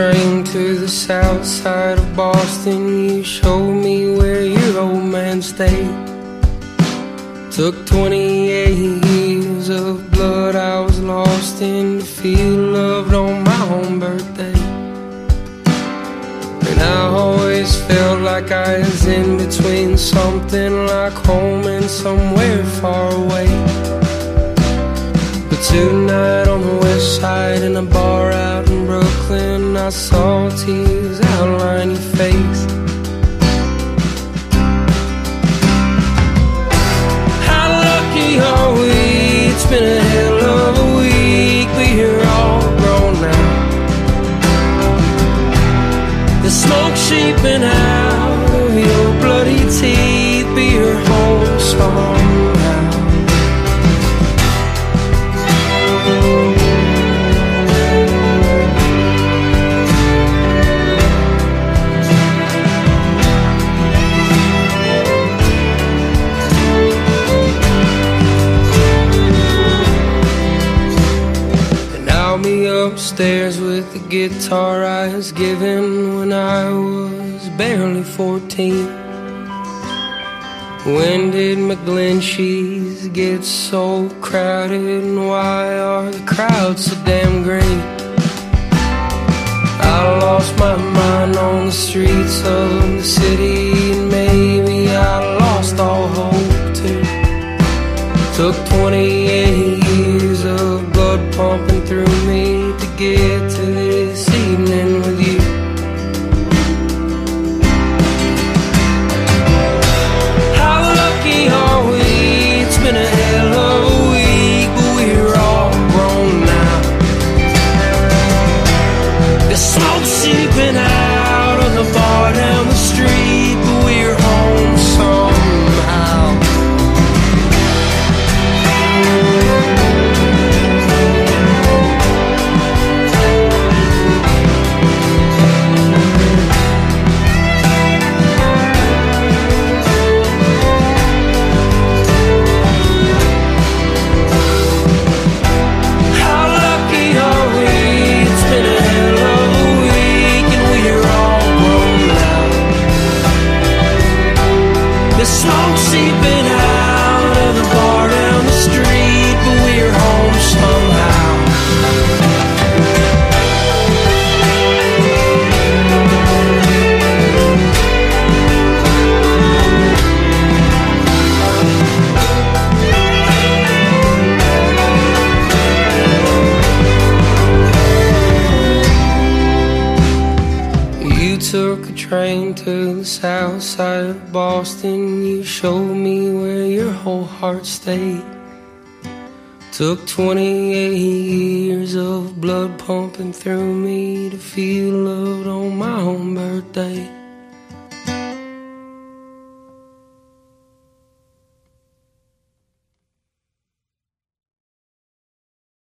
train to the south side of Boston. You showed me where your old man stayed. Took 28 years of blood I was lost in to feel loved on my own birthday. And I always felt like I was in between something like home and somewhere far away. But tonight I saw tears outline your face. How lucky are we? It's been a hell of a week, but you're all grown now. The smoke seeping out of your bloody teeth, upstairs with the guitar I was given when I was barely 14. When did McGlinchey's get so crowded and why are the crowds so damn great? I lost my mind on the streets of the city and maybe I lost all hope too. Took 28 years of blood pumping through me get to this took a train to the south side of Boston. You showed me where your whole heart stayed. Took 28 years of blood pumping through me to feel loved on my own birthday.